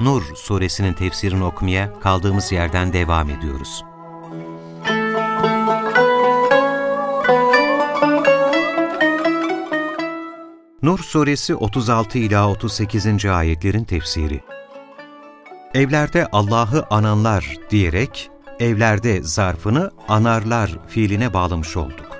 Nur suresinin tefsirini okumaya kaldığımız yerden devam ediyoruz. Nur suresi 36 ila 38. ayetlerin tefsiri. Evlerde Allah'ı ananlar diyerek evlerde zarfını anarlar fiiline bağlamış olduk.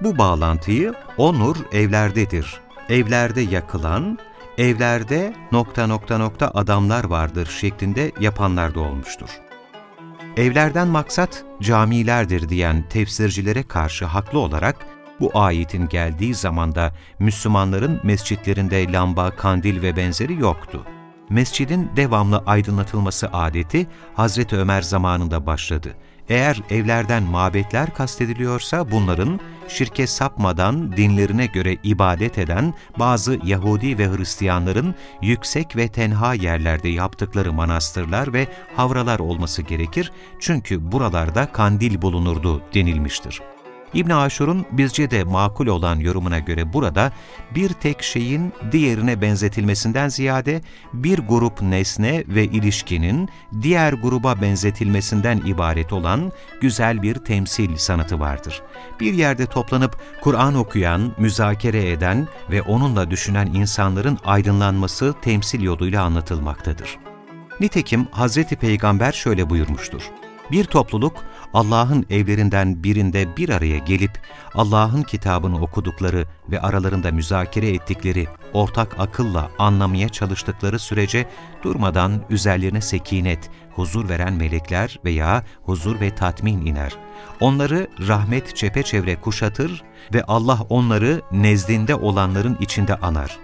Bu bağlantıyı o nur evlerdedir, evlerde yakılan, evlerde nokta nokta nokta adamlar vardır şeklinde yapanlar da olmuştur. Evlerden maksat camilerdir diyen tefsircilere karşı haklı olarak bu ayetin geldiği zamanda Müslümanların mescitlerinde lamba, kandil ve benzeri yoktu. Mescidin devamlı aydınlatılması adeti Hazreti Ömer zamanında başladı. Eğer evlerden mabetler kastediliyorsa bunların şirke sapmadan dinlerine göre ibadet eden bazı Yahudi ve Hristiyanların yüksek ve tenha yerlerde yaptıkları manastırlar ve havralar olması gerekir çünkü buralarda kandil bulunurdu denilmiştir. İbn Aşur'un bizce de makul olan yorumuna göre burada bir tek şeyin diğerine benzetilmesinden ziyade bir grup nesne ve ilişkinin diğer gruba benzetilmesinden ibaret olan güzel bir temsil sanatı vardır. Bir yerde toplanıp Kur'an okuyan, müzakere eden ve onunla düşünen insanların aydınlanması temsil yoluyla anlatılmaktadır. Nitekim Hazreti Peygamber şöyle buyurmuştur. Bir topluluk Allah'ın evlerinden birinde bir araya gelip Allah'ın kitabını okudukları ve aralarında müzakere ettikleri, ortak akılla anlamaya çalıştıkları sürece durmadan üzerlerine sekinet, huzur veren melekler veya huzur ve tatmin iner. Onları rahmet çepeçevre kuşatır ve Allah onları nezdinde olanların içinde anar.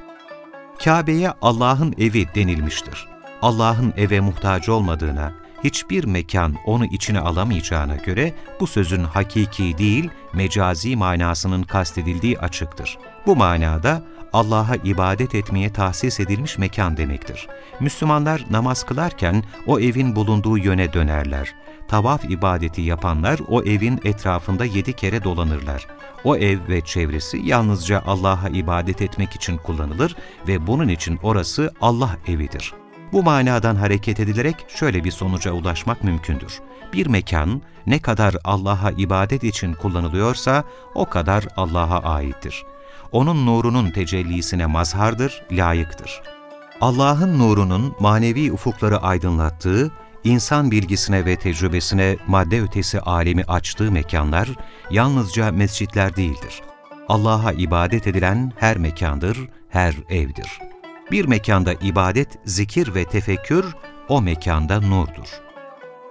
Kabe'ye Allah'ın evi denilmiştir. Allah'ın eve muhtaç olmadığına, hiçbir mekan onu içine alamayacağına göre bu sözün hakiki değil, mecazi manasının kastedildiği açıktır. Bu manada Allah'a ibadet etmeye tahsis edilmiş mekan demektir. Müslümanlar namaz kılarken o evin bulunduğu yöne dönerler. Tavaf ibadeti yapanlar o evin etrafında yedi kere dolanırlar. O ev ve çevresi yalnızca Allah'a ibadet etmek için kullanılır ve bunun için orası Allah evidir. Bu manadan hareket edilerek şöyle bir sonuca ulaşmak mümkündür. Bir mekan ne kadar Allah'a ibadet için kullanılıyorsa o kadar Allah'a aittir. Onun nurunun tecellisine mazhardır, layıktır. Allah'ın nurunun manevi ufukları aydınlattığı, insan bilgisine ve tecrübesine madde ötesi alemi açtığı mekanlar yalnızca mescitler değildir. Allah'a ibadet edilen her mekandır, her evdir.'' Bir mekanda ibadet, zikir ve tefekkür, o mekanda nurdur.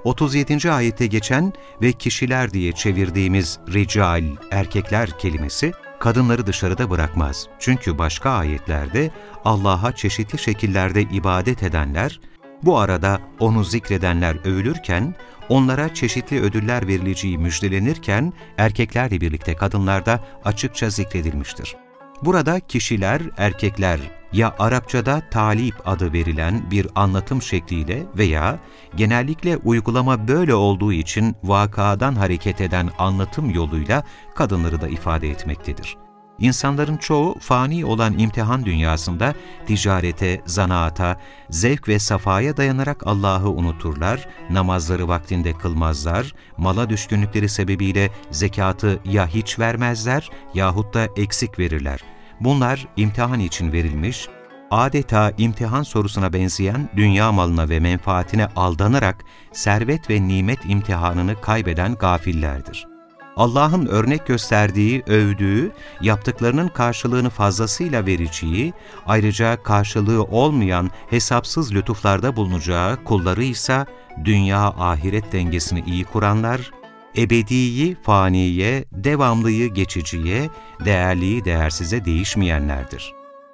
37. ayette geçen ve kişiler diye çevirdiğimiz rical, erkekler kelimesi, kadınları dışarıda bırakmaz. Çünkü başka ayetlerde Allah'a çeşitli şekillerde ibadet edenler, bu arada onu zikredenler övülürken, onlara çeşitli ödüller verileceği müjdelenirken, erkeklerle birlikte kadınlarda açıkça zikredilmiştir. Burada kişiler, erkekler ya Arapçada talip adı verilen bir anlatım şekliyle veya genellikle uygulama böyle olduğu için vakadan hareket eden anlatım yoluyla kadınları da ifade etmektedir. İnsanların çoğu fani olan imtihan dünyasında ticarete, zanaata, zevk ve safaya dayanarak Allah'ı unuturlar, namazları vaktinde kılmazlar, mala düşkünlükleri sebebiyle zekatı ya hiç vermezler yahut da eksik verirler. Bunlar imtihan için verilmiş, adeta imtihan sorusuna benzeyen dünya malına ve menfaatine aldanarak servet ve nimet imtihanını kaybeden gafillerdir. Allah'ın örnek gösterdiği, övdüğü, yaptıklarının karşılığını fazlasıyla vereceği, ayrıca karşılığı olmayan hesapsız lütuflarda bulunacağı kulları ise dünya ahiret dengesini iyi kuranlar, ebediyi faniye, devamlıyı geçiciye, değerliyi değersize değişmeyenlerdir.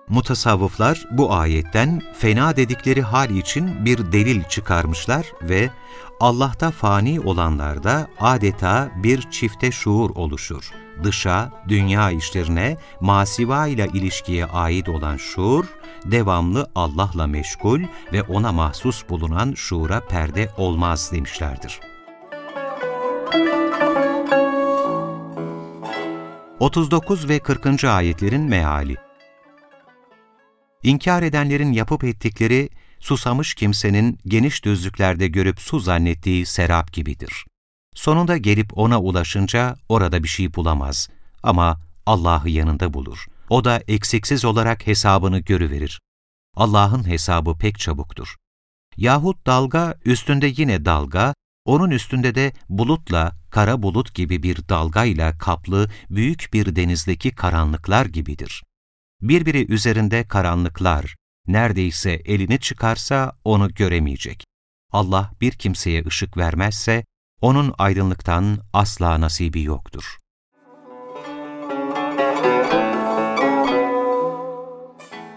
Mutasavvıflar bu ayetten fena dedikleri hal için bir delil çıkarmışlar ve Allah'ta fani olanlarda adeta bir çifte şuur oluşur. Dışa, dünya işlerine, masiva ile ilişkiye ait olan şuur, devamlı Allah'la meşgul ve ona mahsus bulunan şuura perde olmaz demişlerdir. 39 ve 40. ayetlerin meali İnkar edenlerin yapıp ettikleri, susamış kimsenin geniş düzlüklerde görüp su zannettiği serap gibidir. Sonunda gelip ona ulaşınca orada bir şey bulamaz ama Allah'ı yanında bulur. O da eksiksiz olarak hesabını görüverir. Allah'ın hesabı pek çabuktur. Yahut dalga üstünde yine dalga, onun üstünde de bulutla, kara bulut gibi bir dalgayla kaplı büyük bir denizdeki karanlıklar gibidir. Birbiri üzerinde karanlıklar, neredeyse elini çıkarsa onu göremeyecek. Allah bir kimseye ışık vermezse, onun aydınlıktan asla nasibi yoktur.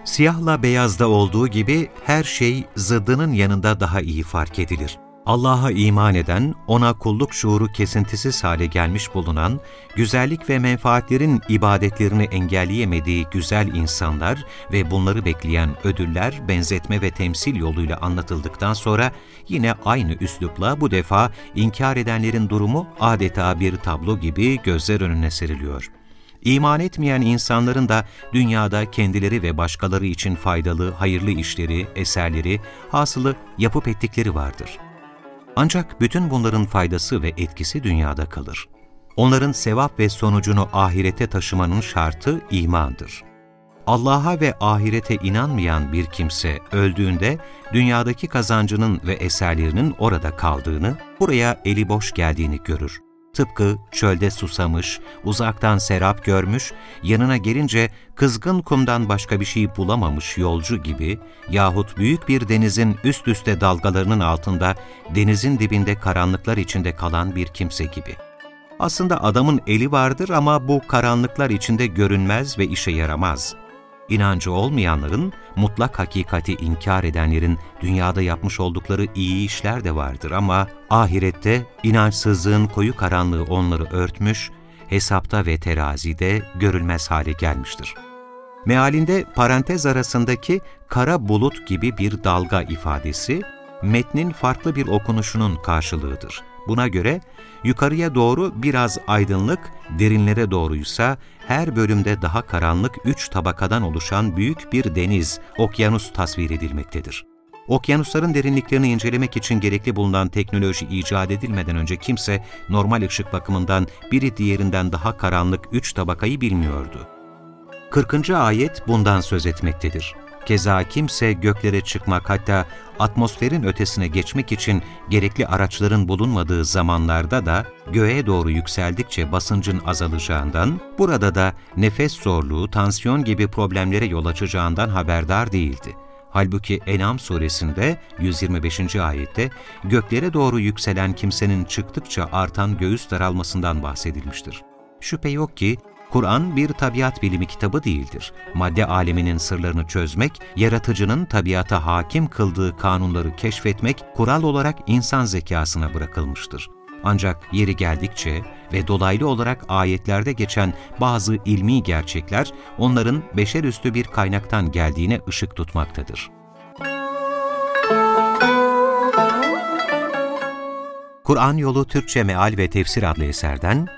Siyahla beyazda olduğu gibi her şey zıddının yanında daha iyi fark edilir. Allah'a iman eden, ona kulluk şuuru kesintisiz hale gelmiş bulunan, güzellik ve menfaatlerin ibadetlerini engelleyemediği güzel insanlar ve bunları bekleyen ödüller, benzetme ve temsil yoluyla anlatıldıktan sonra yine aynı üslupla bu defa inkar edenlerin durumu adeta bir tablo gibi gözler önüne seriliyor. İman etmeyen insanların da dünyada kendileri ve başkaları için faydalı, hayırlı işleri, eserleri, hasılı yapıp ettikleri vardır.'' Ancak bütün bunların faydası ve etkisi dünyada kalır. Onların sevap ve sonucunu ahirete taşımanın şartı imandır. Allah'a ve ahirete inanmayan bir kimse öldüğünde dünyadaki kazancının ve eserlerinin orada kaldığını, buraya eli boş geldiğini görür. Tıpkı çölde susamış, uzaktan serap görmüş, yanına gelince kızgın kumdan başka bir şey bulamamış yolcu gibi yahut büyük bir denizin üst üste dalgalarının altında denizin dibinde karanlıklar içinde kalan bir kimse gibi. Aslında adamın eli vardır ama bu karanlıklar içinde görünmez ve işe yaramaz.'' İnancı olmayanların, mutlak hakikati inkar edenlerin dünyada yapmış oldukları iyi işler de vardır ama ahirette inançsızlığın koyu karanlığı onları örtmüş, hesapta ve terazide görülmez hale gelmiştir. Mealinde parantez arasındaki kara bulut gibi bir dalga ifadesi, metnin farklı bir okunuşunun karşılığıdır. Buna göre yukarıya doğru biraz aydınlık, derinlere doğruysa her bölümde daha karanlık üç tabakadan oluşan büyük bir deniz, okyanus tasvir edilmektedir. Okyanusların derinliklerini incelemek için gerekli bulunan teknoloji icat edilmeden önce kimse normal ışık bakımından biri diğerinden daha karanlık üç tabakayı bilmiyordu. 40. ayet bundan söz etmektedir. Keza kimse göklere çıkmak hatta atmosferin ötesine geçmek için gerekli araçların bulunmadığı zamanlarda da göğe doğru yükseldikçe basıncın azalacağından, burada da nefes zorluğu, tansiyon gibi problemlere yol açacağından haberdar değildi. Halbuki Enam suresinde 125. ayette göklere doğru yükselen kimsenin çıktıkça artan göğüs daralmasından bahsedilmiştir. Şüphe yok ki Kur'an bir tabiat bilimi kitabı değildir. Madde aleminin sırlarını çözmek, yaratıcının tabiata hakim kıldığı kanunları keşfetmek kural olarak insan zekasına bırakılmıştır. Ancak yeri geldikçe ve dolaylı olarak ayetlerde geçen bazı ilmi gerçekler onların beşerüstü bir kaynaktan geldiğine ışık tutmaktadır. Kur'an Yolu Türkçe Meal ve Tefsir adlı eserden